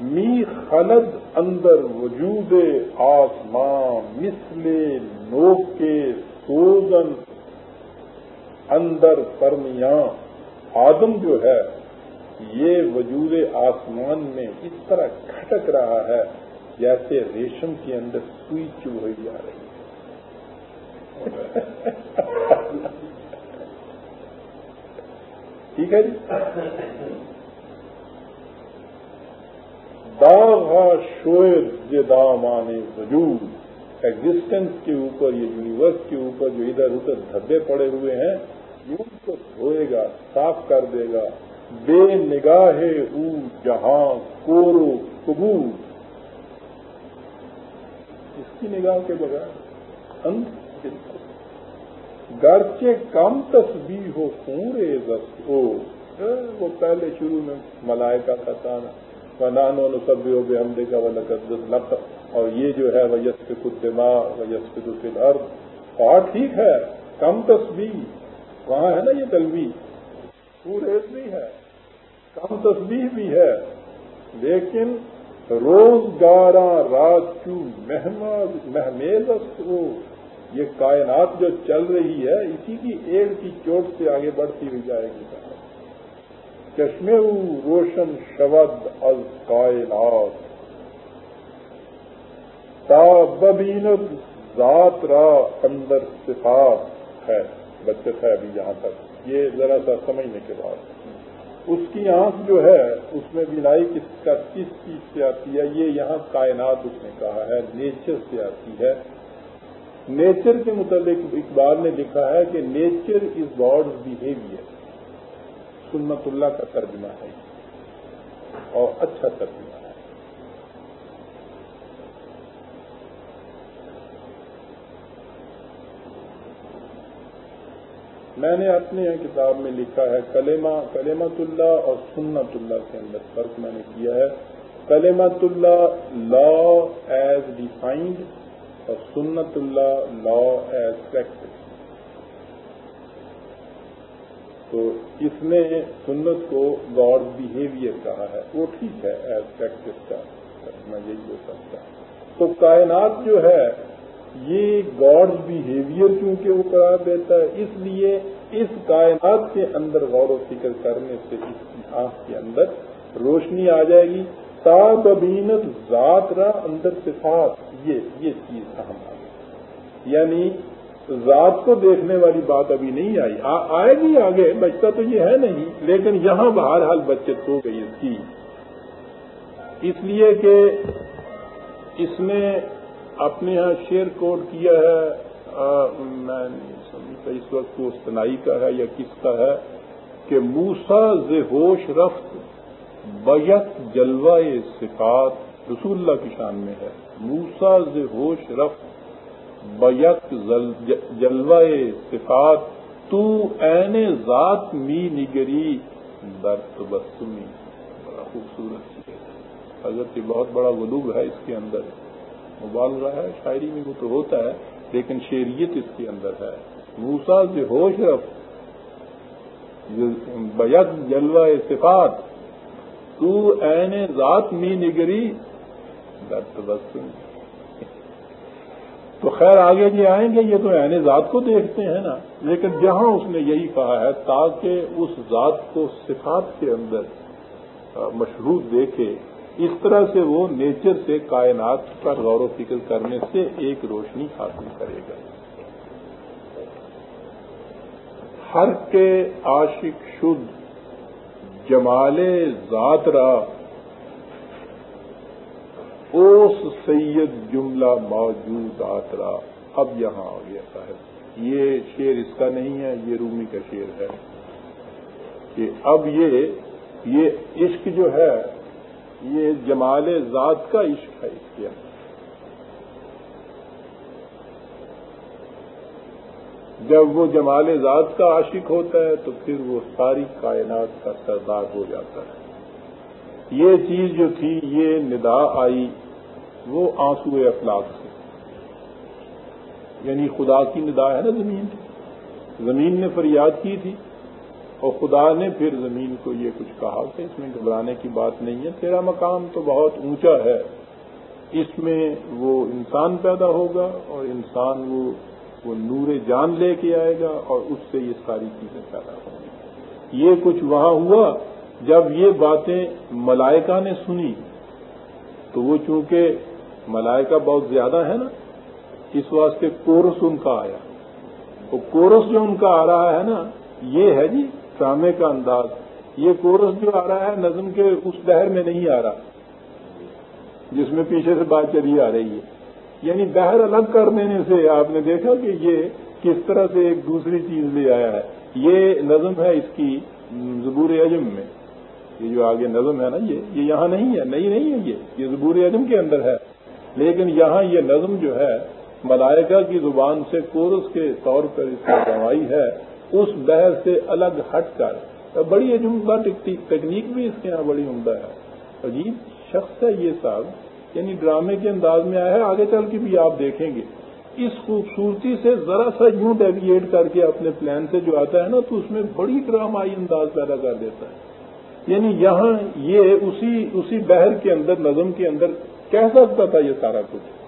می خلد اندر وجود آسمان، مثل نو کے سوزن اندر پرمیاں آدم جو ہے، یہ وجود آسمان میں اس طرح کھٹک رہا ہے۔ جیسے ریشم کے اندر سوئی چوہی جا رہی ہے۔ ٹھیک ہے جی؟ داغ شوئب یہ دامان وجود ایگزٹینس کے اوپر، یہ یونیورس کے اوپر جو ادھر ادھر دھبے پڑے ہوئے ہیں، یہ ان کو دھوئے گا، صاف کر دے گا۔ بے نگاہ او جہاں کورو قبول کی نگاہ کے بغیر گرچہ کم تصویر ہو پورے دست ہو، وہ پہلے شروع میں ملائکہ کا تانا و نانو سب ہو بے حمدے کا لق اور یہ جو ہے وہ یس پہ خود دماغ و یس پہ فل ارد اور ٹھیک ہے، کم تصویر وہاں ہے نا یہ تلوی پورے بھی ہے، کم تصویر بھی ہے، لیکن روزگار رات چو مہمیز ہو۔ یہ کائنات جو چل رہی ہے، اسی کی ایک کی چوٹ سے آگے بڑھتی ہوئی جائے گی۔ چشمے روشن شبد از کائنات۔ تابینت ذات را اندر صفات ہے، بچت ہے ابھی یہاں تک۔ یہ ذرا سا سمجھنے کے بعد۔ اس کی آنکھ جو ہے، اس میں بینائی کس کا کس چیز سے آتی ہے، یہ یہاں کائنات اس نے کہا ہے، نیچر سے آتی ہے۔ نیچر کے متعلق اقبال نے لکھا ہے کہ نیچر از گاڈ بہیویئر سنت اللہ کا ترجمہ ہے۔ اور اچھا ترجمہ۔ میں نے اپنے کتاب میں لکھا ہے کلیما کلیمت اللہ اور سنت اللہ کے اندر فرق میں نے کیا ہے۔ کلیمت اللہ، لا ایز ڈیفائنڈ اور سنت اللہ، لا ایز پریکٹس تو اس نے سنت کو گاڈ بہیویئر کہا ہے۔ وہ ٹھیک ہے ایز پریکٹس کا۔ میں یہی ہو سکتا تو کائنات جو ہے یہ گاڈ بہیویئر کیونکہ وہ قرار دیتا ہے، اس لیے اس کائنات کے اندر غور و فکر کرنے سے اس کی آنکھ کے اندر روشنی آ جائے گی۔ تابینت ذات را اندر صفات، یہ یہ چیز اہم آ گئی یعنی ذات کو دیکھنے والی بات ابھی نہیں آئی۔ آئے گی آگے، بچتا تو یہ ہے نہیں، لیکن یہاں بہرحال بچت ہو گئی اس کی اس لیے کہ اس نے اپنے یہاں شیر کوڈ کیا ہے میں سمجھتا اس وقت وہ استنائی کا ہے یا کس کا ہے، کہ موسا ہوش رفت بیت جلوہ صفات رسول اللہ کی شان میں ہے۔ موسا ہوش رفت بیت جلوہ صفات تو این ذات می نگری درد بسمی بڑا خوبصورت اگر کہ بہت بڑا غلوب ہے اس کے اندر۔ مبال رہا ہے، شاعری میں وہ تو ہوتا ہے، لیکن شیریت اس کے اندر ہے۔ موسا سے ہوش رف بیت جلوہ صفات۔ تو این ذات می نگری۔ درد بس تو خیر آگے جی آئیں گے، یہ تو این ذات کو دیکھتے ہیں نا۔ لیکن جہاں اس نے یہی کہا ہے، تاکہ اس ذات کو صفات کے اندر مشروط دیکھے۔ اس طرح سے وہ نیچر سے کائنات پر غور و فکر کرنے سے ایک روشنی حاصل کرے گا۔ ہر کے عاشق شد، جمال ذات را۔ اوس سید جملہ موجود آترا اب یہاں آ گیا صاحب۔ یہ شعر اس کا نہیں ہے، یہ رومی کا شعر ہے۔ کہ اب یہ یہ عشق جو ہے یہ جمال ذات کا عشق ہے اس کے اندر۔ جب وہ جمال ذات کا عاشق ہوتا ہے تو پھر وہ ساری کائنات کا سردار ہو جاتا ہے۔ یہ چیز جو تھی، یہ ندا آئی، وہ آنسو افلاق سے۔ یعنی خدا کی ندا ہے نا زمین۔ زمین نے فریاد کی تھی۔ اور خدا نے پھر زمین کو یہ کچھ کہا کہ اس میں گھبرانے کی بات نہیں ہے، تیرا مقام تو بہت اونچا ہے۔ اس میں وہ انسان پیدا ہوگا اور انسان وہ وہ نور جان لے کے آئے گا اور اس سے یہ ساری چیزیں پیدا ہوں گی۔ یہ کچھ وہاں ہوا، جب یہ باتیں ملائکہ نے سنی، تو وہ چونکہ ملائکہ بہت زیادہ ہے نا، اس واسطے کورس ان کا آیا۔ وہ کورس جو ان کا آ رہا ہے نا، یہ ہے جی ڈرامے کا انداز۔ یہ کورس جو آ رہا ہے نظم کے اس لہر میں نہیں آ رہا، جس میں پیچھے سے بات چلی آ رہی ہے۔ یعنی بہر الگ کر دینے سے آپ نے دیکھا کہ یہ کس طرح سے ایک دوسری چیز لے آیا ہے۔ یہ نظم ہے اس کی زبور اعظم میں۔ یہ جو آگے نظم ہے نا، یہ یہ یہاں نہیں ہے، نہیں نہیں ہے یہ۔ یہ زبور اعظم کے اندر ہے۔ لیکن یہاں یہ نظم جو ہے، ملائکہ کی زبان سے کورس کے طور پر اس کی دوائی ہے۔ اس بحث سے الگ ہٹ کر۔ بڑی عجمدہ تکنیک بھی اس کے یہاں بڑی عمدہ ہے۔ عجیب شخص ہے یہ صاحب یعنی ڈرامے کے انداز میں آیا ہے، آگے چل کے بھی آپ دیکھیں گے۔ اس خوبصورتی سے ذرا سا یوں ڈیویٹ کر کے اپنے پلان سے جو آتا ہے نا، تو اس میں بڑی ڈرامائی انداز پیدا کر دیتا ہے۔ یعنی یہاں یہ اسی اسی بحر کے اندر، نظم کے اندر کہہ سکتا تھا یہ سارا کچھ۔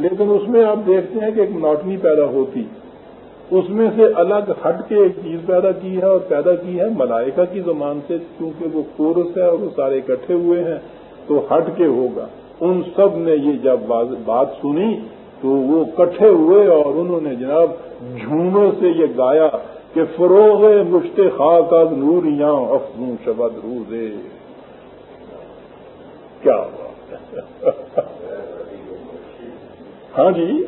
لیکن اس میں آپ دیکھتے ہیں کہ ایک نوٹنی پیدا ہوتی۔ اس میں سے الگ ہٹ کے ایک چیز پیدا کی ہے اور پیدا کی ہے ملائکہ کی زبان سے کیونکہ وہ کورس ہے اور وہ سارے اکٹھے ہوئے ہیں، تو ہٹ کے ہوگا۔ ان سب نے یہ جب بات سنی، تو وہ کٹھے ہوئے اور انہوں نے جناب جھوموں سے یہ گایا کہ فروغ مشت خاک اب نوریاں افنو شبد روزے۔ کیا ہاں جی؟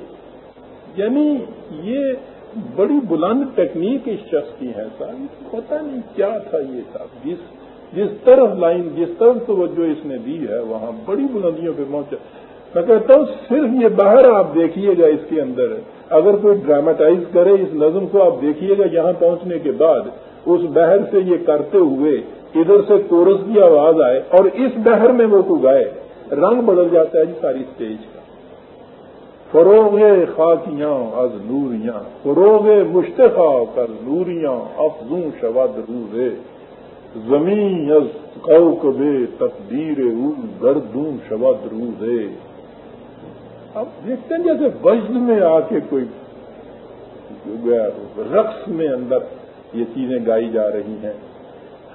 یعنی یہ بڑی بلند ٹیکنیک اس شخص کی ہے صاحب، پتہ نہیں کیا تھا یہ صاحب، جس جس طرف لائن، جس طرف توجہ اس نے دی ہے، وہاں بڑی بلندیوں پہ پہنچا۔ میں کہتا ہوں صرف یہ باہر آپ دیکھیے گا اس کے اندر۔ اگر کوئی ڈراماٹائز کرے اس نظم کو آپ دیکھیے گا یہاں پہنچنے کے بعد، اس بہر سے یہ کرتے ہوئے ادھر سے کورس کی آواز آئے اور اس بہر میں وہ کو گائے۔ رنگ بدل جاتا ہے جی ساری اسٹیج کا۔ فروغ خاکیاں از نوریاں، فروغ مشتخا کر نوریاں افزوں شواد روزے۔ زمین از کوکبے تقدیر او گردوں شواد روزے۔ اب دیکھتے ہیں جیسے وجد میں آ کے کوئی رقص میں اندر یہ چیزیں گائی جا رہی ہیں۔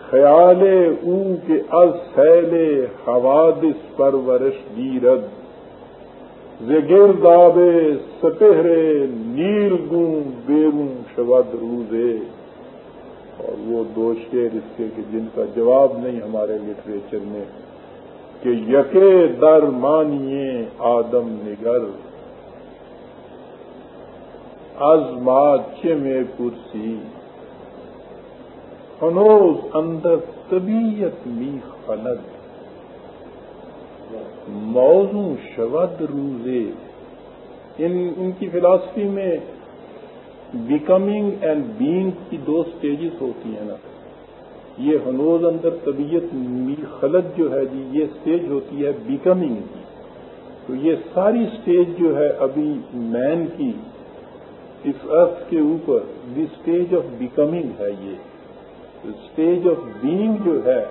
خیال او کے از سیل حوادث پرورش دیرد زگردابے سپہرے نیل گوں بیروں شبد روزے۔ اور وہ دو شیر اس کے کہ جن کا جواب نہیں ہمارے لٹریچر میں، کہ یکے در مانیے آدم نگر۔ از میں کرسی۔ فنوز اندر طبیعت می خلد۔ موضوع شود روزے ان ان کی فلاسفی میں بیکمنگ اینڈ بینگ کی دو سٹیجز ہوتی ہیں نا۔ یہ ہنوز اندر طبیعت خلط جو ہے جی یہ سٹیج ہوتی ہے بیکمنگ کی۔ تو یہ ساری سٹیج جو ہے ابھی مین کی، اس ارتھ کے اوپر دی اسٹیج آف بیکمنگ ہے یہ۔ اسٹیج آف بینگ جو ہے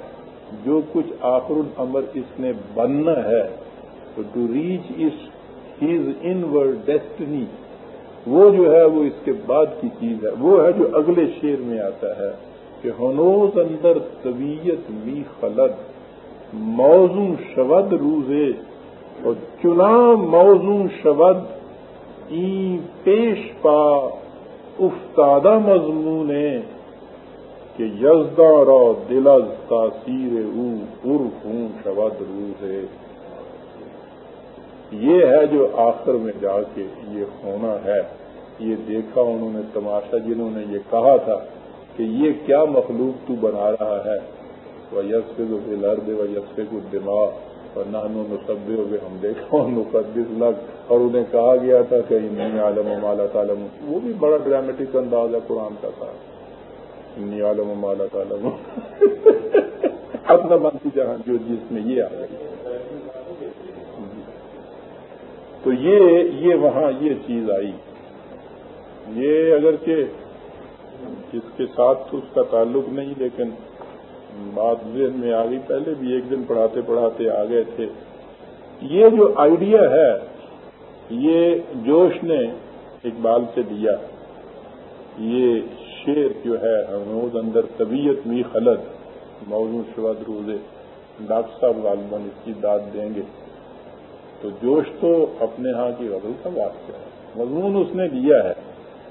جو کچھ آخر العمر اس نے بننا ہے to reach us his inward destiny وہ جو ہے وہ اس کے بعد کی چیز ہے۔ وہ ہے جو اگلے شیر میں آتا ہے کہ ہنوز اندر طبیعت می خلد، موزوں شود روزے، اور چنا موزوں شود، ای پیش پا افتادہ مضمون کہ یزدا را دل از تاثیر او عرف ہوں شود روزے یہ ہے جو آخر میں جا کے یہ ہونا ہے یہ دیکھا انہوں نے تماشا جنہوں نے یہ کہا تھا کہ یہ کیا مخلوق تو بنا رہا ہے وہ یس پہ تو دے و یس پہ کو دماغ اور نانو نصبے ہو گئے ہم دیکھا مقدس لگ اور انہیں کہا گیا تھا کہ انی عالم و مالا تعالم وہ بھی بڑا ڈرامٹک انداز ہے قرآن کا تھا انی عالم مالا تعالم اپنا بنتی جہاں جو جس میں یہ آ گئی تو یہ یہ وہاں یہ چیز آئی۔ یہ اگرچہ جس کے ساتھ تو اس کا تعلق نہیں، لیکن بات ذہن میں آ گئی۔ پہلے بھی ایک دن پڑھاتے پڑھاتے آ گئے تھے۔ یہ جو آئیڈیا ہے، یہ جوش نے اقبال سے دیا۔ یہ شیر جو ہے ہنوز اندر طبیعت می خلط موضوع شواد روزے ڈاکٹر صاحب غالباً اس کی داد دیں گے۔ تو جوش تو اپنے ہاں کی غزل کا واقعہ ہے۔ مضمون اس نے دیا ہے۔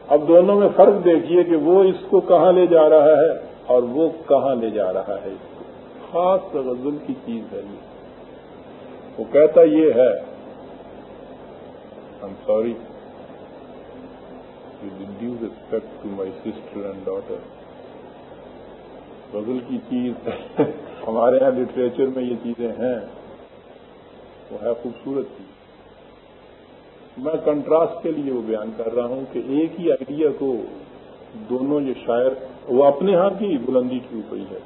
اب دونوں میں فرق دیکھیے کہ وہ اس کو کہاں لے جا رہا ہے اور وہ کہاں لے جا رہا ہے۔ اس کو خاص غزل کی چیز ہے یہ۔ وہ کہتا یہ ہے I'm sorry due respect to my sister and daughter Ghazal کی چیز ہمارے یہاں لٹریچر میں یہ چیزیں ہیں وہ ہے خوبصورت چیز میں کنٹراسٹ کے لیے وہ بیان کر رہا ہوں کہ ایک ہی آئیڈیا کو دونوں یہ شاعر وہ اپنے ہاں کی بلندی کی اوپر ہے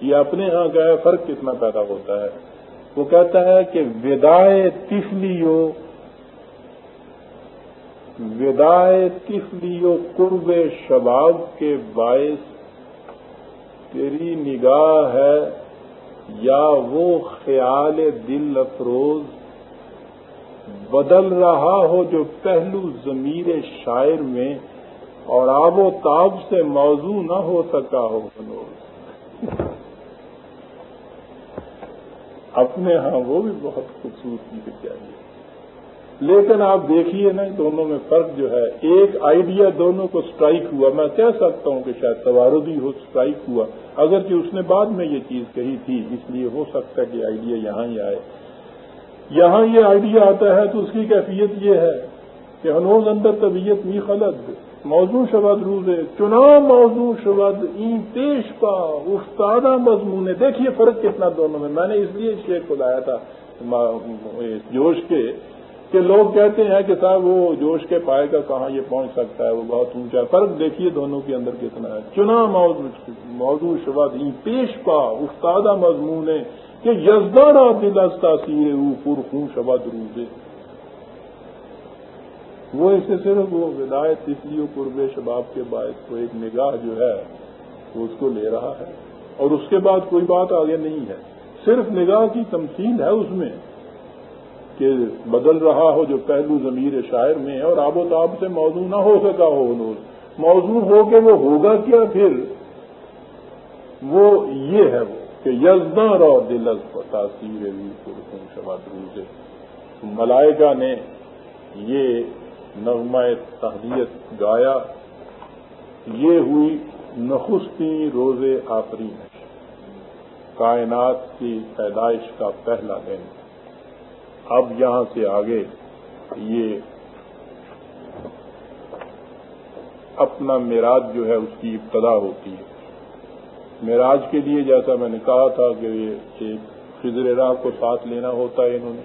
یہ اپنے ہاں کا ہے فرق کتنا پیدا ہوتا ہے وہ کہتا ہے کہ ودائے تفلیو ودائے تفلیو قرب شباب کے باعث تیری نگاہ ہے یا وہ خیال دل افروز بدل رہا ہو جو پہلو ضمیر شاعر میں اور آب و تاب سے موضوع نہ ہو سکا ہو بنوز۔ اپنے ہاں وہ بھی بہت خوبصورتی سے چاہیے لیکن آپ دیکھیے نا دونوں میں فرق جو ہے، ایک آئیڈیا دونوں کو سٹرائک ہوا، میں کہہ سکتا ہوں کہ شاید توارودی ہو سٹرائک ہوا۔ اگرچہ اس نے بعد میں یہ چیز کہی تھی، اس لیے ہو سکتا ہے کہ آئیڈیا یہاں ہی آئے۔ یہاں یہ آئیڈیا آتا ہے تو اس کی کیفیت یہ ہے کہ ہنوز اندر طبیعت می خلط موضوع شبد روز چنا موضوع شبد، این پیش پا، استادہ مضمون۔ دیکھیے فرق کتنا دونوں میں۔ میں نے اس لیے شیخ کو لایا تھا جوش کے کہ لوگ کہتے ہیں کہ صاحب وہ جوش کے پائے گا، کہاں یہ پہنچ سکتا ہے؟ وہ بہت اونچا فرق دیکھیے دونوں کے اندر کتنا ہے۔ چنا موضوع شبد این پیش پا، استادہ مضمون ہے کہ یزدان دل از تاثیر او پر خون شبد روزے وہ اسے صرف وہ ولایت، اس لیے قرب شباب کے باعث کو ایک نگاہ جو ہے، وہ اس کو لے رہا ہے۔ اور اس کے بعد کوئی بات آگے نہیں ہے۔ صرف نگاہ کی تمثیل ہے اس میں۔ کہ بدل رہا ہو جو پہلو ضمیر شاعر میں ہے اور آب و تاب سے موضوع نہ ہو سکا ہو موضوع ہو کے وہ ہوگا کیا پھر؟ وہ یہ ہے وہ کہ یزدان رو دلز تاثیر شباد روزے۔ ملائکہ نے یہ نغمہ تحریت گایا۔ یہ ہوئی نخستی روز آفری کائنات کی پیدائش کا پہلا دن۔ اب یہاں سے آگے یہ اپنا میراج جو ہے اس کی ابتدا ہوتی ہے۔ میراج کے لیے جیسا میں نے کہا تھا کہ ایک خزر راہ کو ساتھ لینا ہوتا ہے انہوں نے۔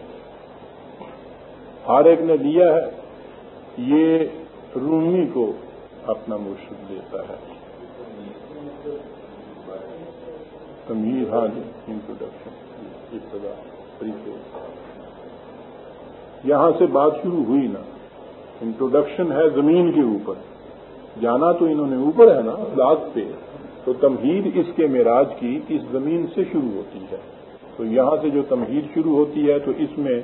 ہر ایک نے لیا ہے، یہ رومی کو اپنا مرشد دیتا ہے۔ تمیز ہاں جی انٹروڈکشن، ابتدا یہاں سے بات شروع ہوئی نا۔ انٹروڈکشن ہے زمین کے اوپر۔ جانا تو انہوں نے اوپر ہے نا لاگ پہ۔ تو تمہید اس کے معراج کی اس زمین سے شروع ہوتی ہے۔ تو یہاں سے جو تمہید شروع ہوتی ہے، تو اس میں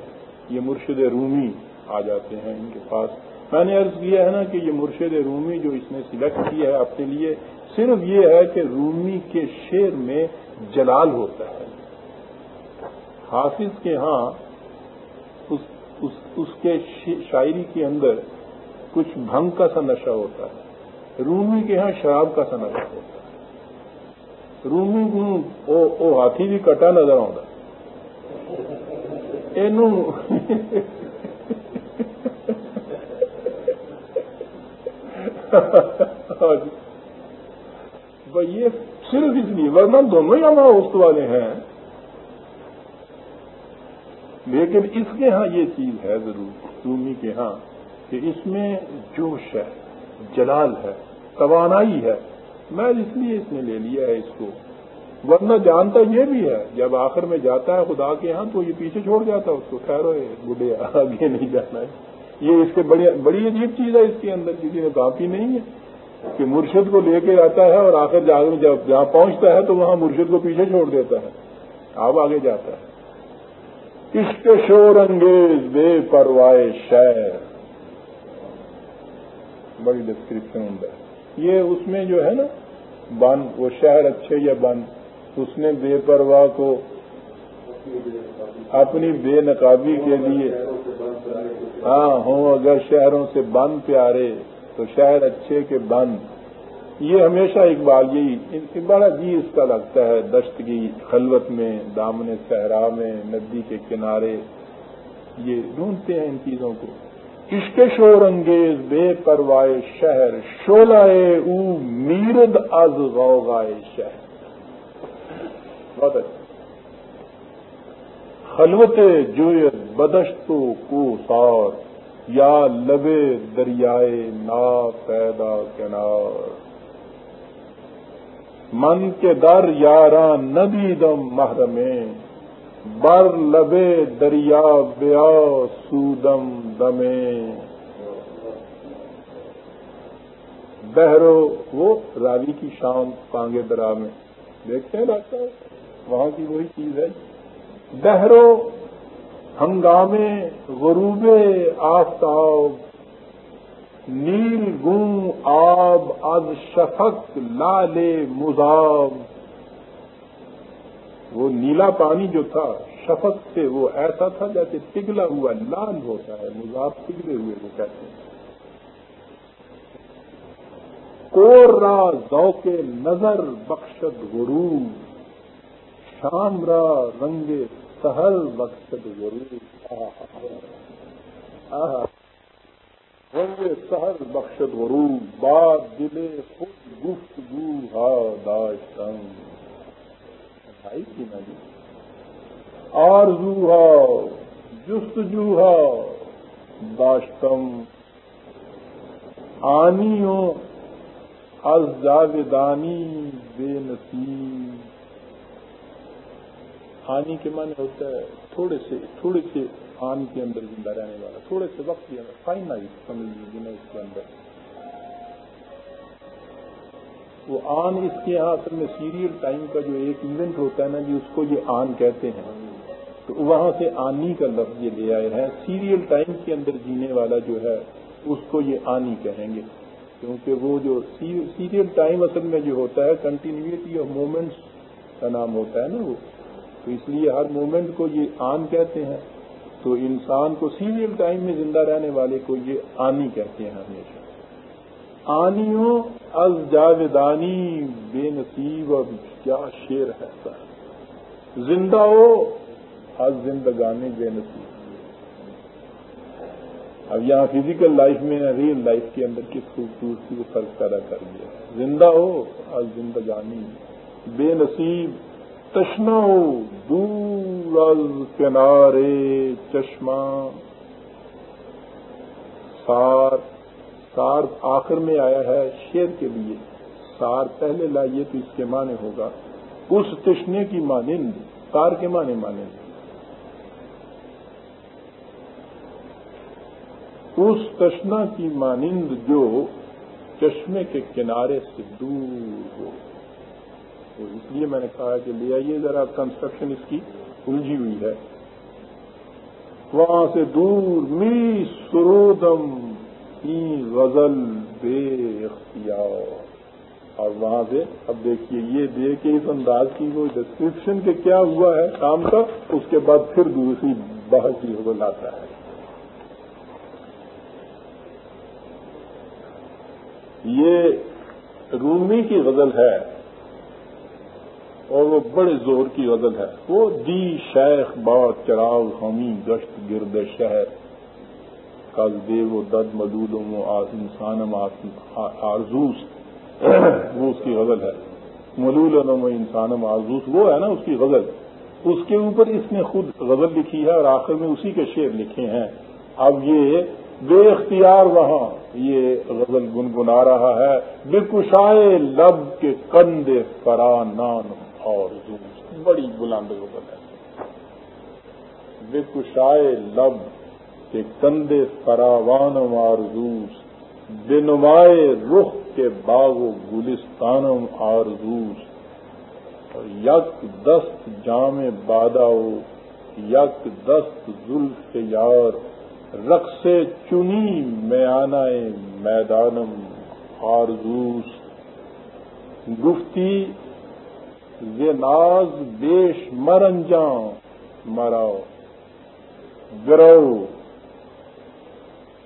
یہ مرشد رومی آ جاتے ہیں ان کے پاس۔ میں نے عرض کیا ہے نا کہ یہ مرشد رومی جو اس نے سلیکٹ کیا ہے اپنے لیے، صرف یہ ہے کہ رومی کے شعر میں جلال ہوتا ہے۔ حافظ کے ہاں اس اس, کے شاعری کے اندر کچھ بھنگ کا سا نشہ ہوتا ہے۔ رومی کے ہاں شراب کا سا نشہ ہوتا ہے۔ رومی کو ہاتھی بھی کٹا نظر آتا ہاں جی۔ یہ صرف اس لیے ورنہ دونوں ہی ہمارا وسط والے ہیں۔ لیکن اس کے ہاں یہ چیز ہے ضرور رومی کے ہاں کہ اس میں جوش ہے، جلال ہے، توانائی ہے۔ میں اس لیے اس نے لے لیا ہے اس کو۔ ورنہ جانتا یہ بھی ہے، جب آخر میں جاتا ہے خدا کے ہاں تو یہ پیچھے چھوڑ جاتا ہے اس کو۔ خیر ہوئے بڈے آگے نہیں جانا ہے۔ یہ اس کے بڑی بڑی عجیب چیز ہے اس کے اندر، کسی نے کافی نہیں ہے کہ مرشد کو لے کے آتا ہے اور آخر جب، جہاں پہنچتا ہے تو وہاں مرشد کو پیچھے چھوڑ دیتا ہے۔ اب آگے جاتا ہے۔ عشق شور انگیز بے پروائے شہر۔ بڑی ڈسکرپشن ہوں یہ اس میں جو ہے نا، بن، وہ شہر اچھے یا بن، اس نے بے پرواہ کو اپنی بے نقابی کے لیے۔ ہاں ہوں، اگر شہروں سے بند پیارے، تو شہر اچھے کے بند یہ ہمیشہ اقبال یہی بڑا جی اس کا لگتا ہے، دشت کی خلوت میں، دامن صحرا میں، ندی کے کنارے، یہ ڈھونڈتے ہیں ان چیزوں کو۔ عشق شور انگیز بے پروائے شہر شولہ او میرد از غوغائے شہر۔ بہت اچھا۔ خلوت جویت بدشت کو سار یا لبے دریائے نا پیدا کنار۔ من کے در یاراں ندی دم محرمیں بر لبے دریا بیا سودم دمے۔ بہرو، وہ راوی کی شام پانگے درا میں۔ دیکھتے ہیں ڈاکٹر وہاں کی وہی چیز ہے۔ بہرو، ہنگامے غروب آفتاب نیل گوں آب، از، شفق، لال مزاب وہ نیلا پانی جو تھا، شفق سے وہ ایسا تھا جیسے پگھلا ہوا، لال ہوتا ہے مزاب پگھلے ہوئے وہ کہتے ہیں۔ کور را ذوق نظر بخشد غروب شام را رنگ سہل مقصد ضرور ہوئے سہر بخشت غروب بات دلے خود گفتگو ہا داشتم۔ بھائی کی نا جی آرزو ہا، جستجو ہا داشتم۔ آنیوں از جاویدانی بے نصیب۔ آنی کے معنی ہوتا ہے تھوڑے سے تھوڑے سے آن کے اندر زندہ رہنے والا، تھوڑے سے وقت کے اندر فائن جی، سمجھ لیجیے جی اس کے اندر۔ وہ آن اس کے یہاں اصل میں سیریل ٹائم کا جو ایک ایونٹ ہوتا ہے نا جی اس کو یہ آن کہتے ہیں۔ تو وہاں سے آنی کا لفظ یہ لے آئے ہیں۔ سیریل ٹائم کے اندر جینے والا جو ہے، اس کو یہ آنی کہیں گے۔ کیونکہ وہ جو سیریل ٹائم اصل میں جو ہوتا ہے کنٹینیوٹی آف مومنٹس کا نام ہوتا ہے نا وہ۔ تو اس لیے ہر مومنٹ کو یہ آن کہتے ہیں، تو انسان کو سیریل ٹائم میں زندہ رہنے والے کو یہ آنی کہتے ہیں ہمیشہ۔ آنیوں از جاویدانی، بے نصیب اور کیا شیر ہے سر۔ زندہ ہو از زندگانی بے نصیب۔ اب یہاں فزیکل لائف میں ریئل لائف کے اندر کس خوبصورتی کو فرق پیدا کر دیا زندہ ہو از زندگانی بے نصیب۔ تشنا دور از کنارے چشمہ۔ سار سار آخر میں آیا ہے شیر کے لیے۔ سار پہلے لائیے تو اس کے معنی ہوگا۔ اس تشنے کی مانند سار کے معنی مانند اس تشنا کی مانند جو چشمے کے کنارے سے دور ہو۔ تو اس لیے میں نے کہا کہ لے آئیے ذرا کنسٹرکشن اس کی الجھی ہوئی ہے۔ وہاں سے دور می سرودم غزل بے اختیار۔ اور وہاں سے اب دیکھیے یہ دے کے اس انداز کی وہ ڈسکرپشن کے کیا ہوا ہے کام کا، اس کے بعد پھر دوسری بحث کی ہو لاتا ہے۔ یہ رومی کی غزل ہے۔ اور وہ بڑے زور کی غزل ہے۔ وہ دی شیخ با چراغ ہومی گشت گرد شہر۔ کل دے و دد مدود و انسان آرزوس۔ وہ اس کی غزل ہے۔ ملول و انسان آرزوس وہ ہے نا اس کی غزل۔ اس کے اوپر اس نے خود غزل لکھی ہے اور آخر میں اسی کے شعر لکھے ہیں۔ اب یہ بے اختیار وہاں۔ یہ غزل گنگنا رہا ہے۔ بے کشائے لب کے کندے فرا نان اور بڑی بلند غزل ہے بے کشائے لب کے کندے فراوان آرزوس بے نمائے رخ کے باغ و گلستان آرزوس یک دست جام باداؤ یک دست زلف یار رقص چنی میانہ میدانم آرزوس گفتی ناز بیش مرنجاں مرا گرو۔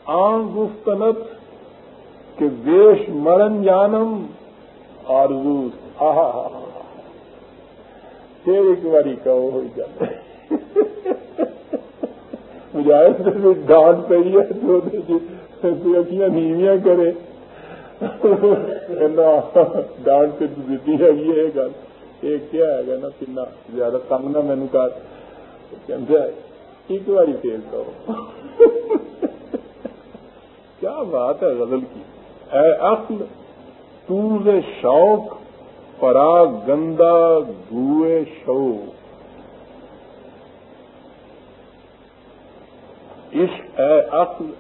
آن گفتنت کہ بیش مرن جانم آرزوس آہا پھر ایک باری کہو ہو جائے۔ مجاہد سے بھی ڈانٹ پہ تو اکیاں نیویاں کرے۔ ڈانٹ پہ دیتی ہے، یہ گل۔ ایک کیا ہے نا پنا زیادہ تنگ نہ مینو کر ایک باری فیل کرو کیا بات ہے غزل کی اے عقل تو شوق پرا گندا گوئے شوق عشق اے عقل